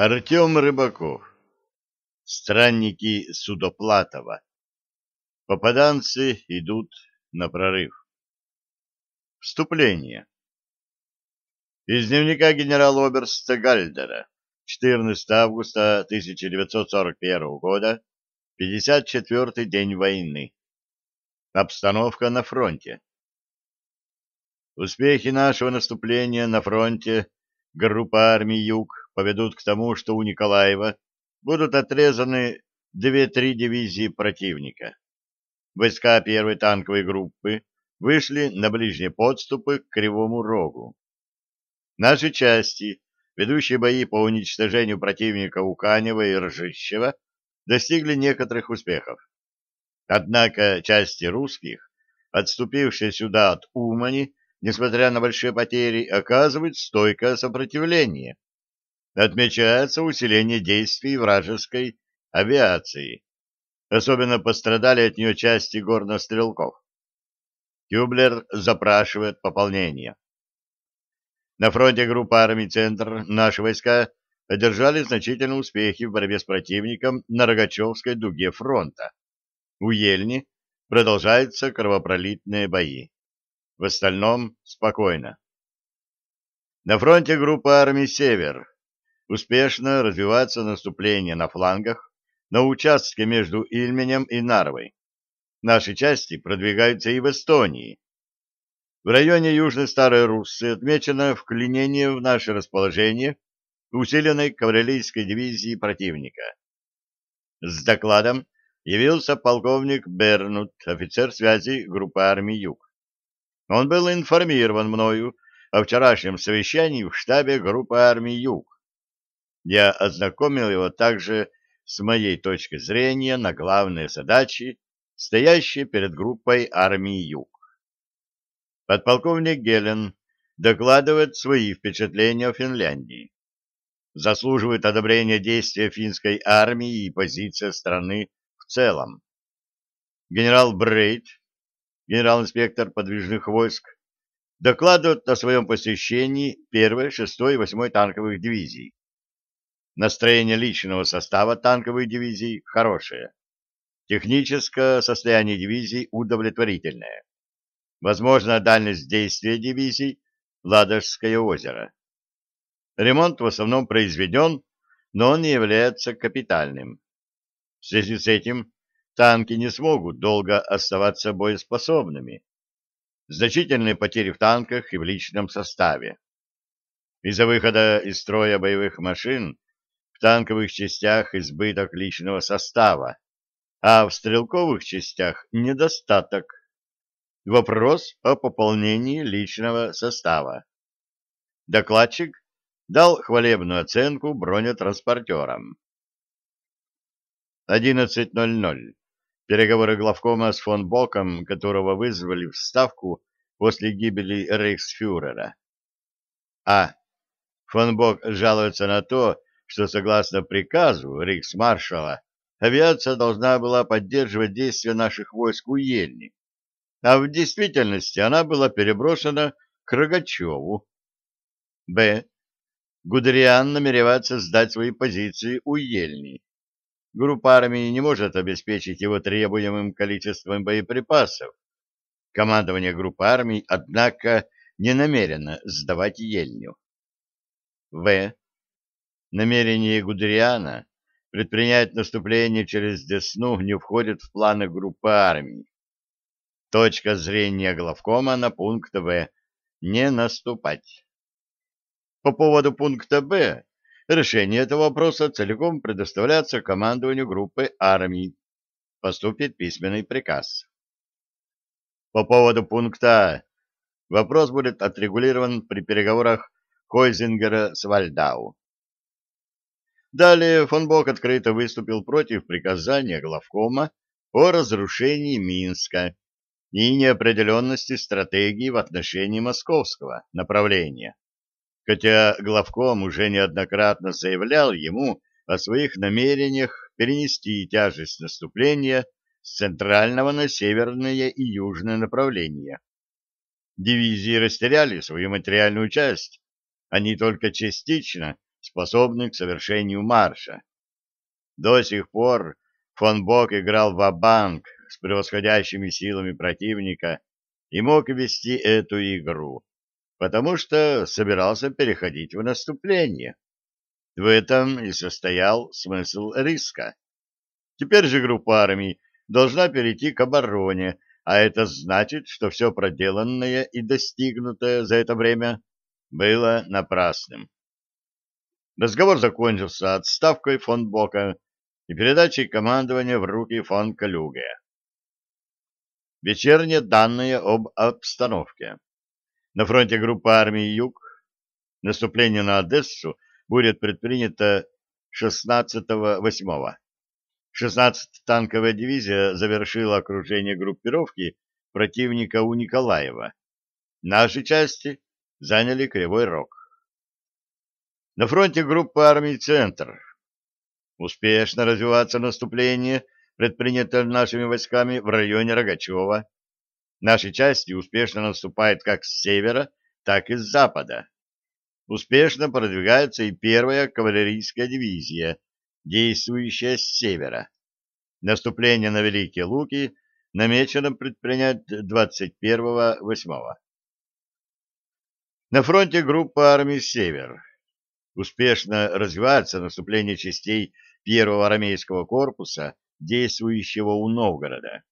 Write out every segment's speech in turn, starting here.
Артем Рыбаков. Странники Судоплатова. Попаданцы идут на прорыв. Вступление. Из дневника генерала-оберста Гальдера. 14 августа 1941 года, 54-й день войны. Обстановка на фронте. Успехи нашего наступления на фронте группа армий Юг поведут к тому, что у Николаева будут отрезаны две-три дивизии противника. Войска первой танковой группы вышли на ближние подступы к Кривому Рогу. Наши части, ведущие бои по уничтожению противника у Канева и Ржищева, достигли некоторых успехов. Однако части русских, отступившие сюда от Умани, несмотря на большие потери, оказывают стойкое сопротивление отмечается усиление действий вражеской авиации. Особенно пострадали от нее части горнострелков. Кюблер запрашивает пополнение. На фронте группы армий «Центр» наши войска одержали значительные успехи в борьбе с противником на Рогачевской дуге фронта. У Ельни продолжаются кровопролитные бои. В остальном спокойно. На фронте группы армий «Север» успешно развивается наступление на флангах, на участке между Ильменем и Нарвой. Наши части продвигаются и в Эстонии. В районе Южной Старой Руссы отмечено вклинение в наше расположение усиленной кавалерийской дивизии противника. С докладом явился полковник Бернут, офицер связи группы армий Юг. Он был информирован мною о вчерашнем совещании в штабе группы армий Юг я ознакомил его также с моей точки зрения на главные задачи, стоящие перед группой армии Юг. Подполковник Гелен докладывает свои впечатления о Финляндии. Заслуживает одобрения действия финской армии и позиция страны в целом. Генерал Брейт, генерал-инспектор подвижных войск, докладывает о своем посещении 1, 6 и 8 танковых дивизий Настроение личного состава танковой дивизии хорошее. Техническое состояние дивизии удовлетворительное. Возможно, дальность действия дивизий – Ладожское озеро. Ремонт в основном произведен, но он не является капитальным. В связи с этим танки не смогут долго оставаться боеспособными. Значительные потери в танках и в личном составе. Из-за выхода из строя боевых машин в танковых частях избыток личного состава, а в стрелковых частях недостаток. Вопрос о пополнении личного состава. Докладчик дал хвалебную оценку бронетранспортерам. 11.00. Переговоры главкома с фон Боком, которого вызвали в Ставку после гибели рейхсфюрера. А. Фон Бок жалуется на то, что согласно приказу рейхсмаршала авиация должна была поддерживать действия наших войск у Ельни, а в действительности она была переброшена к Рогачеву. Б. Гудериан намеревается сдать свои позиции у Ельни. Группа армии не может обеспечить его требуемым количеством боеприпасов. Командование группы армий, однако, не намерено сдавать Ельню. В. Намерение Гудериана предпринять наступление через Десну не входит в планы группы армий. Точка зрения главкома на пункт В. Не наступать. По поводу пункта Б. Решение этого вопроса целиком предоставляется командованию группы армий. Поступит письменный приказ. По поводу пункта А. Вопрос будет отрегулирован при переговорах Койзингера с Вальдау. Далее фон Бок открыто выступил против приказания главкома о разрушении Минска и неопределенности стратегии в отношении московского направления, хотя главком уже неоднократно заявлял ему о своих намерениях перенести тяжесть наступления с центрального на северное и южное направление. Дивизии растеряли свою материальную часть, они только частично способных к совершению марша. До сих пор фон Бок играл в банк с превосходящими силами противника и мог вести эту игру, потому что собирался переходить в наступление. В этом и состоял смысл риска. Теперь же группа армий должна перейти к обороне, а это значит, что все проделанное и достигнутое за это время было напрасным. Разговор закончился отставкой фон Бока и передачей командования в руки фон Калюге. Вечерние данные об обстановке. На фронте группы армии Юг наступление на Одессу будет предпринято 16-8. 16-я танковая дивизия завершила окружение группировки противника у Николаева. Наши части заняли Кривой Рог. На фронте группа армий «Центр». Успешно развиваться наступление, предпринятое нашими войсками в районе Рогачева. Наши части успешно наступают как с севера, так и с запада успешно продвигается и первая кавалерийская дивизия, действующая с севера. Наступление на Великие Луки намечено предпринять 21-8. На фронте группа армий «Север». Успешно развивается наступление частей первого армейского корпуса, действующего у Новгорода.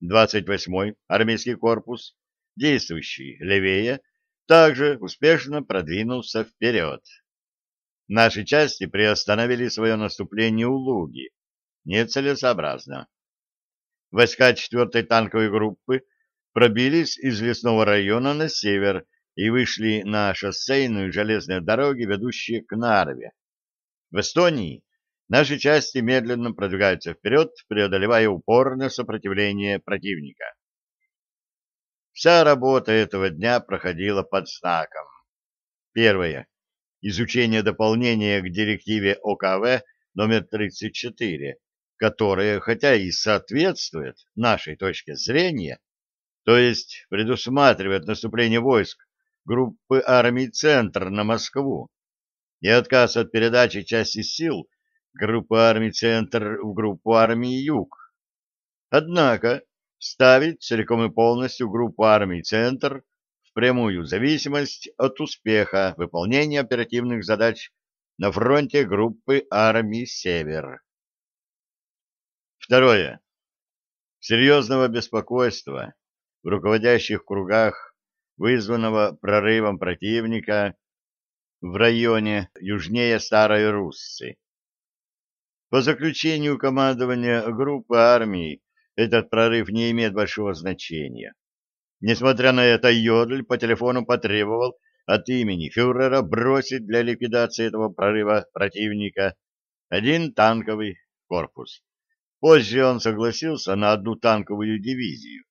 28-й армейский корпус, действующий левее, также успешно продвинулся вперед. Наши части приостановили свое наступление у Луги. Нецелесообразно. Войска 4-й танковой группы пробились из лесного района на север и вышли на шоссейную железные дороги, ведущие к Нарве. В Эстонии наши части медленно продвигаются вперед, преодолевая упорное сопротивление противника. Вся работа этого дня проходила под знаком. Первое. Изучение дополнения к директиве ОКВ номер 34, которое, хотя и соответствует нашей точке зрения, то есть предусматривает наступление войск группы армий «Центр» на Москву и отказ от передачи части сил группы армий «Центр» в группу армий «Юг». Однако ставить целиком и полностью группу армий «Центр» в прямую зависимость от успеха выполнения оперативных задач на фронте группы армий «Север». Второе. Серьезного беспокойства в руководящих кругах, вызванного прорывом противника в районе южнее Старой Руссы. По заключению командования группы армий этот прорыв не имеет большого значения. Несмотря на это, Йодль по телефону потребовал от имени фюрера бросить для ликвидации этого прорыва противника один танковый корпус. Позже он согласился на одну танковую дивизию.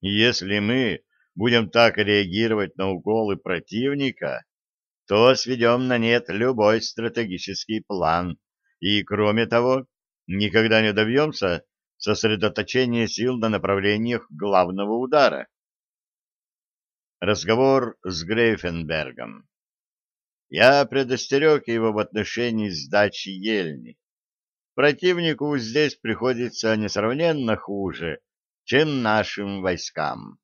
если мы будем так реагировать на уколы противника, то сведем на нет любой стратегический план и, кроме того, никогда не добьемся сосредоточение сил на направлениях главного удара. Разговор с Грейфенбергом. Я предостерег его в отношении сдачи Ельни. Противнику здесь приходится несравненно хуже, чем нашим войскам.